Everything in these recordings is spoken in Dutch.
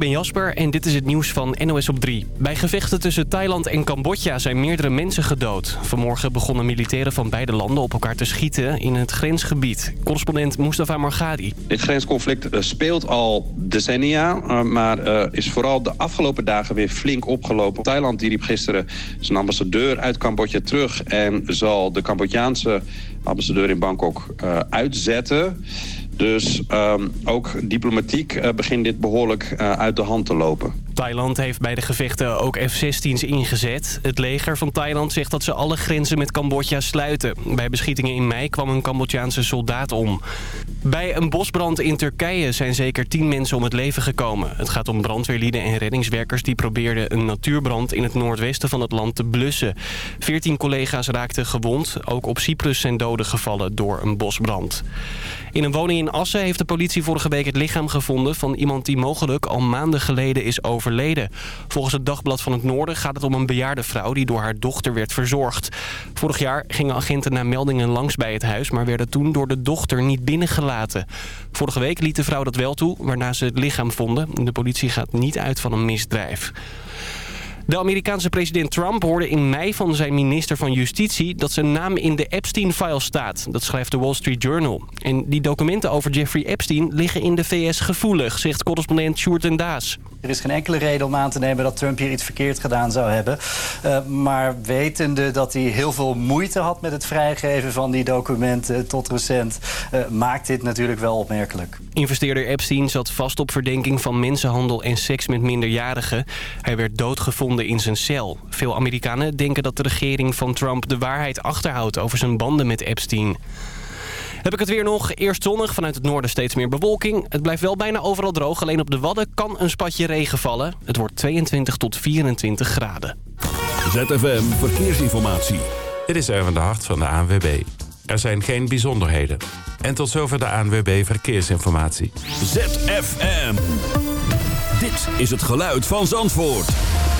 ben Jasper en dit is het nieuws van NOS op 3. Bij gevechten tussen Thailand en Cambodja zijn meerdere mensen gedood. Vanmorgen begonnen militairen van beide landen op elkaar te schieten in het grensgebied. Correspondent Mustafa Margadi. Dit grensconflict eh, speelt al decennia, eh, maar eh, is vooral de afgelopen dagen weer flink opgelopen. Thailand die riep gisteren zijn ambassadeur uit Cambodja terug en zal de Cambodjaanse ambassadeur in Bangkok uitzetten. Dus um, ook diplomatiek uh, begint dit behoorlijk uh, uit de hand te lopen. Thailand heeft bij de gevechten ook F-16's ingezet. Het leger van Thailand zegt dat ze alle grenzen met Cambodja sluiten. Bij beschietingen in mei kwam een Cambodjaanse soldaat om. Bij een bosbrand in Turkije zijn zeker tien mensen om het leven gekomen. Het gaat om brandweerlieden en reddingswerkers die probeerden een natuurbrand in het noordwesten van het land te blussen. Veertien collega's raakten gewond. Ook op Cyprus zijn doden gevallen door een bosbrand. In een woning in Assen heeft de politie vorige week het lichaam gevonden... van iemand die mogelijk al maanden geleden is overleden. Volgens het Dagblad van het Noorden gaat het om een bejaarde vrouw... die door haar dochter werd verzorgd. Vorig jaar gingen agenten naar meldingen langs bij het huis... maar werden toen door de dochter niet binnengelaten. Vorige week liet de vrouw dat wel toe, waarna ze het lichaam vonden. De politie gaat niet uit van een misdrijf. De Amerikaanse president Trump hoorde in mei van zijn minister van Justitie... dat zijn naam in de Epstein-file staat. Dat schrijft de Wall Street Journal. En die documenten over Jeffrey Epstein liggen in de VS gevoelig... zegt correspondent Sjoerd en Daas. Er is geen enkele reden om aan te nemen dat Trump hier iets verkeerd gedaan zou hebben. Uh, maar wetende dat hij heel veel moeite had met het vrijgeven van die documenten tot recent... Uh, maakt dit natuurlijk wel opmerkelijk. Investeerder Epstein zat vast op verdenking van mensenhandel en seks met minderjarigen. Hij werd doodgevonden in zijn cel. Veel Amerikanen denken dat de regering van Trump de waarheid achterhoudt over zijn banden met Epstein. Heb ik het weer nog. Eerst zonnig, vanuit het noorden steeds meer bewolking. Het blijft wel bijna overal droog. Alleen op de Wadden kan een spatje regen vallen. Het wordt 22 tot 24 graden. ZFM Verkeersinformatie. Dit is Erwin de Hart van de ANWB. Er zijn geen bijzonderheden. En tot zover de ANWB Verkeersinformatie. ZFM. Dit is het geluid van Zandvoort.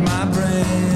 my brain.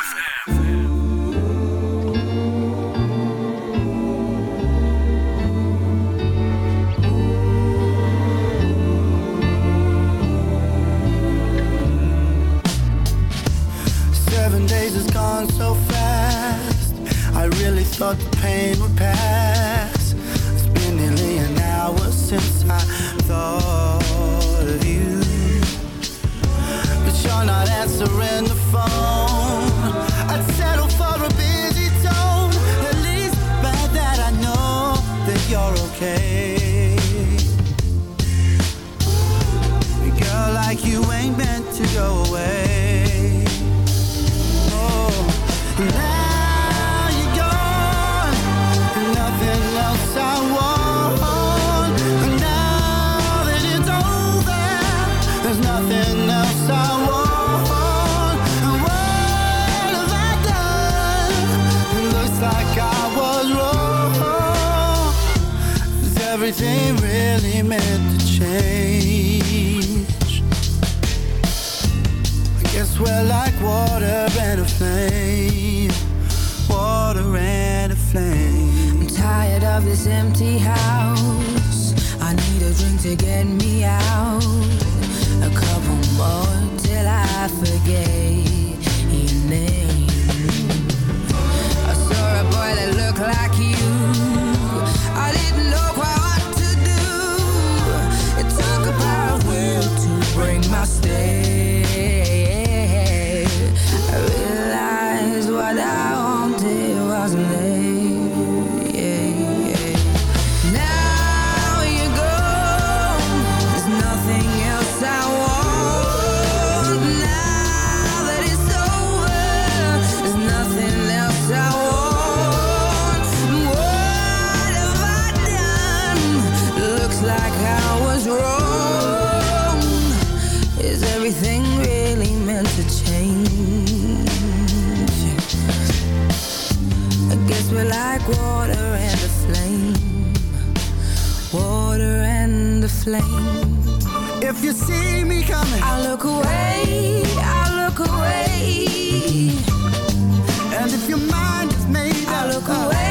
like water and a flame. Water and a flame. If you see me coming I look away, I look away. And if your mind is made I look away.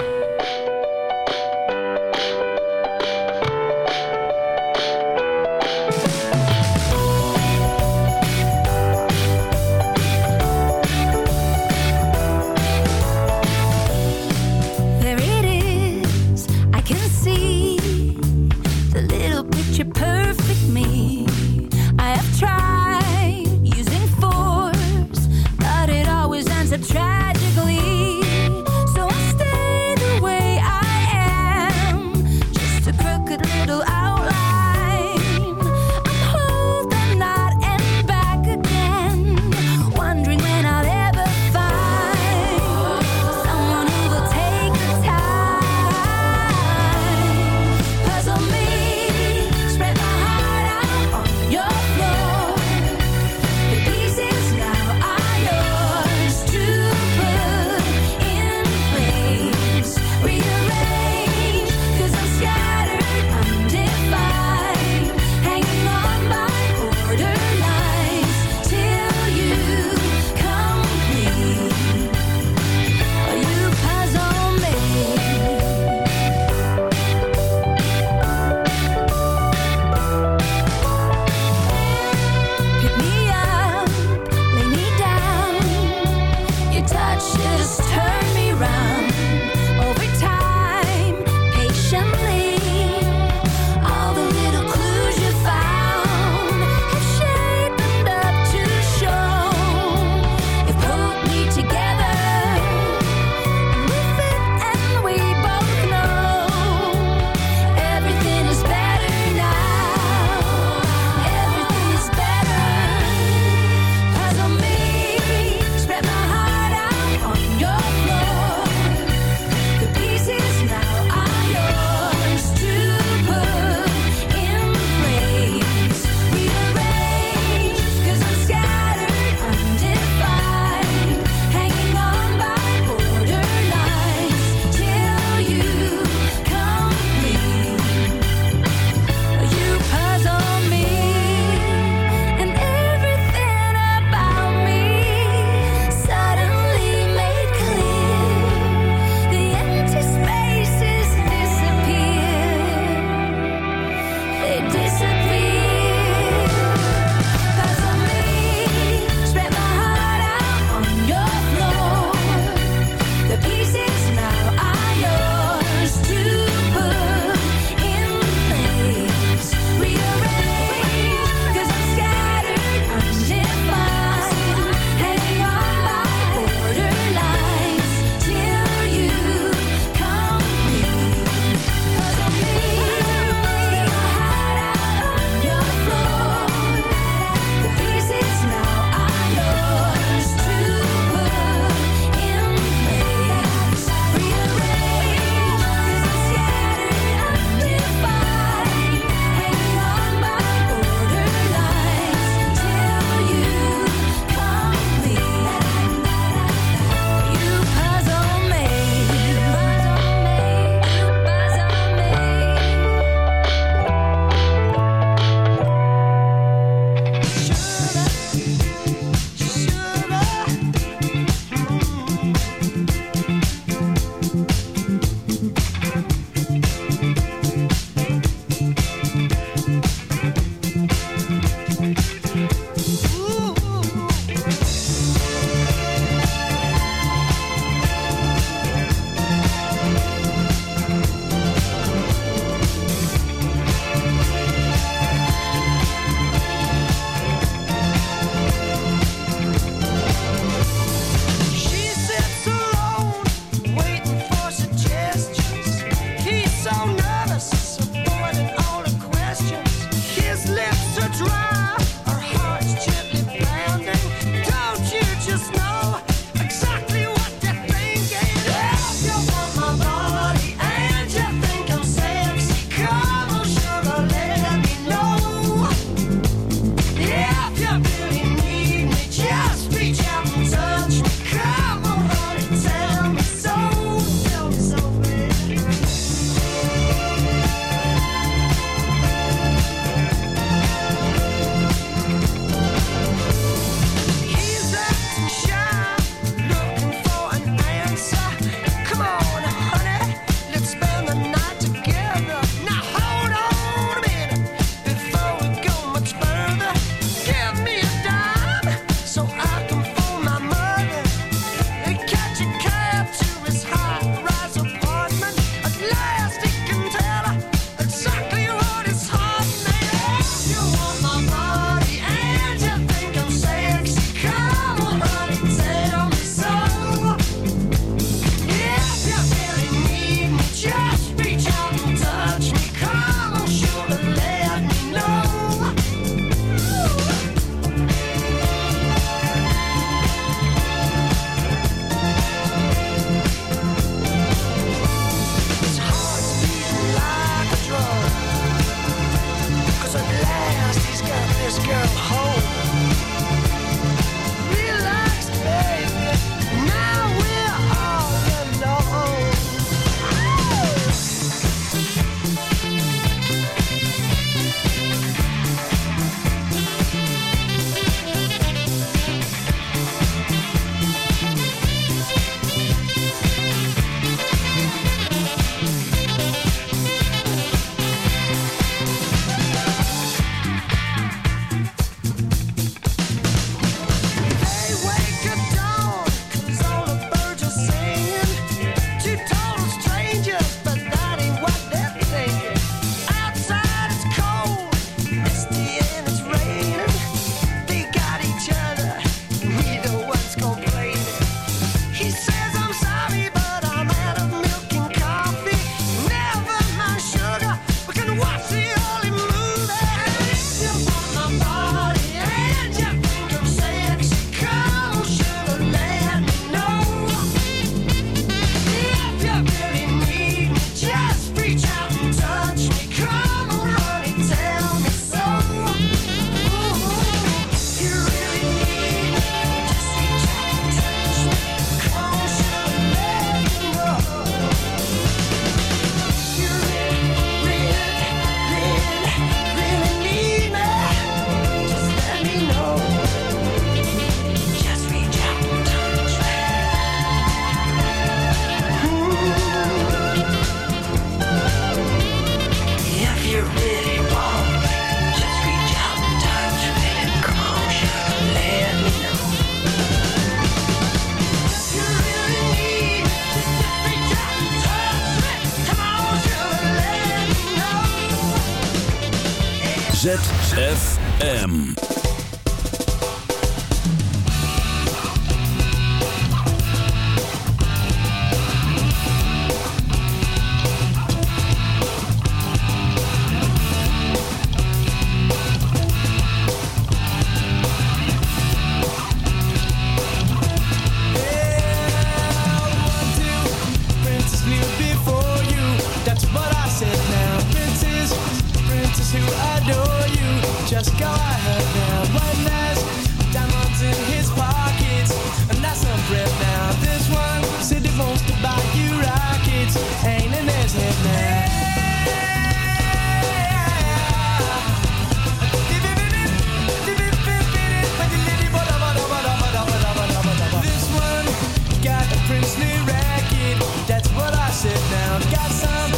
That's what I said now. Got some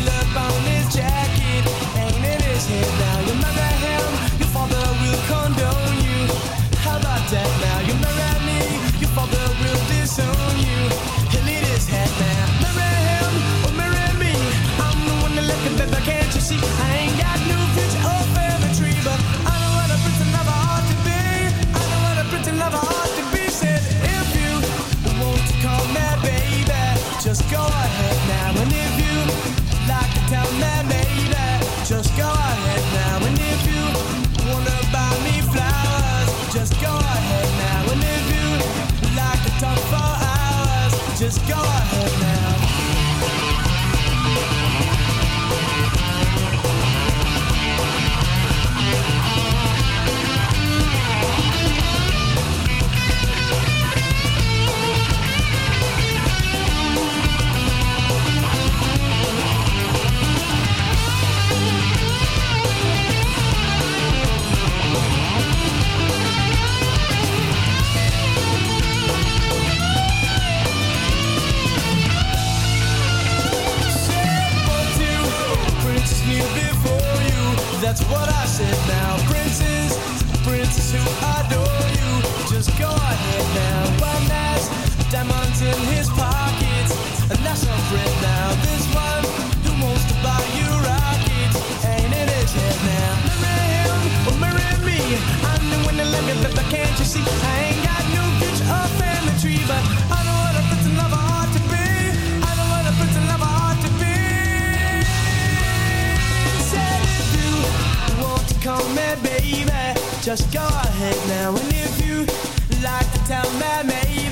love on jacket, his. diamonds in his pockets. And that's not friend now. This one who wants to buy you rockets ain't in his head now. Marry him or marry me. I'm the one that let me live, but can't you see? I ain't got no future in the tree, but I know what a prince and lover ought to be. I know what a prince and lover ought to be. Said if you want to call me baby, just go ahead now. And if you like to tell me maybe.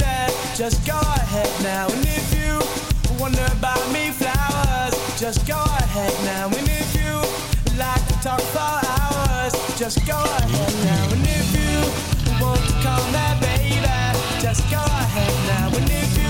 Just go ahead now, and if you wonder about me, flowers. Just go ahead now, and if you like to talk for hours, just go ahead now, and if you want to call that baby, just go ahead now, and if you